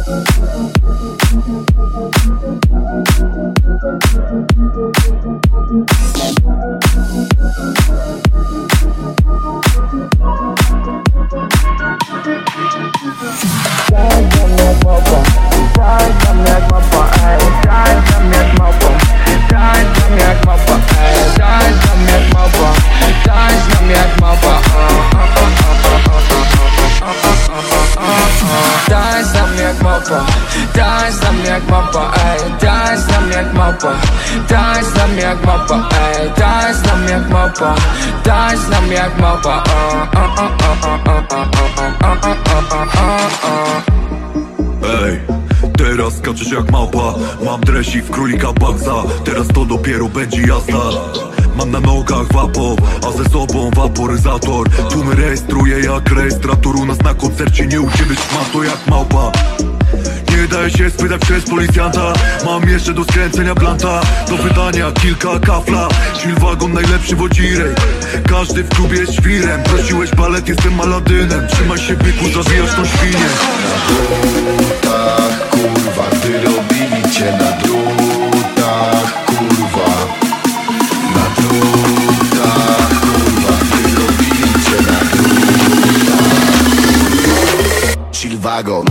Thank you. Małpa Tańcz dla mnie jak małpa, ej Tańcz dla mnie jak małpa Tańcz dla mnie jak małpa, ej Tańcz dla mnie jak małpa Tańcz dla mnie jak małpa Ej, teraz skaczesz jak małpa Mam dresik w królika Bagza Teraz to dopiero będzie jazda Mam na nogach wapo, a ze sobą waporyzator Tłumy rejestruję jak rejestrator U nas na koncercie nie u ciebie trzymam to jak małpa się spytać przez policjanta. Mam jeszcze do skręcenia planta Do wydania kilka kafla. Chillwagon najlepszy wodzirej Każdy w klubie jest świrem. Prosiłeś balet, jestem Aladynem Trzymaj się byku, zawijasz tą świnię. Drutach, kurwa Wyrobili cię na drutach, kurwa. Na drutach, kurwa Wyrobili cię na drutach Chillwagon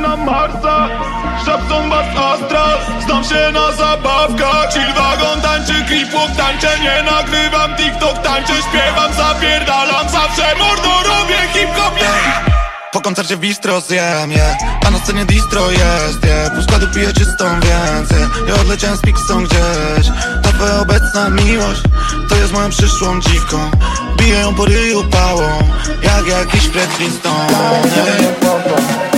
Na Marsa Szepson bas astral Znam się na zabawkach Chill wagon tańczy, creepwalk tańczę Nie nagrywam TikTok tańczę Śpiewam, zapierdalam Zawsze mordo robię hip-hop yeah. Po koncercie w bistro zjem, yeah. A na scenie distro jest, yeah. Pół składu piję czystą, więc yeah. Ja odleciałem z Pixą gdzieś Ta twoja obecna miłość To jest moją przyszłą dziwką Biję ją po ryju pałą Jak jakiś Fred Flintstone yeah.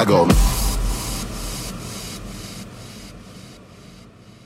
Chicago.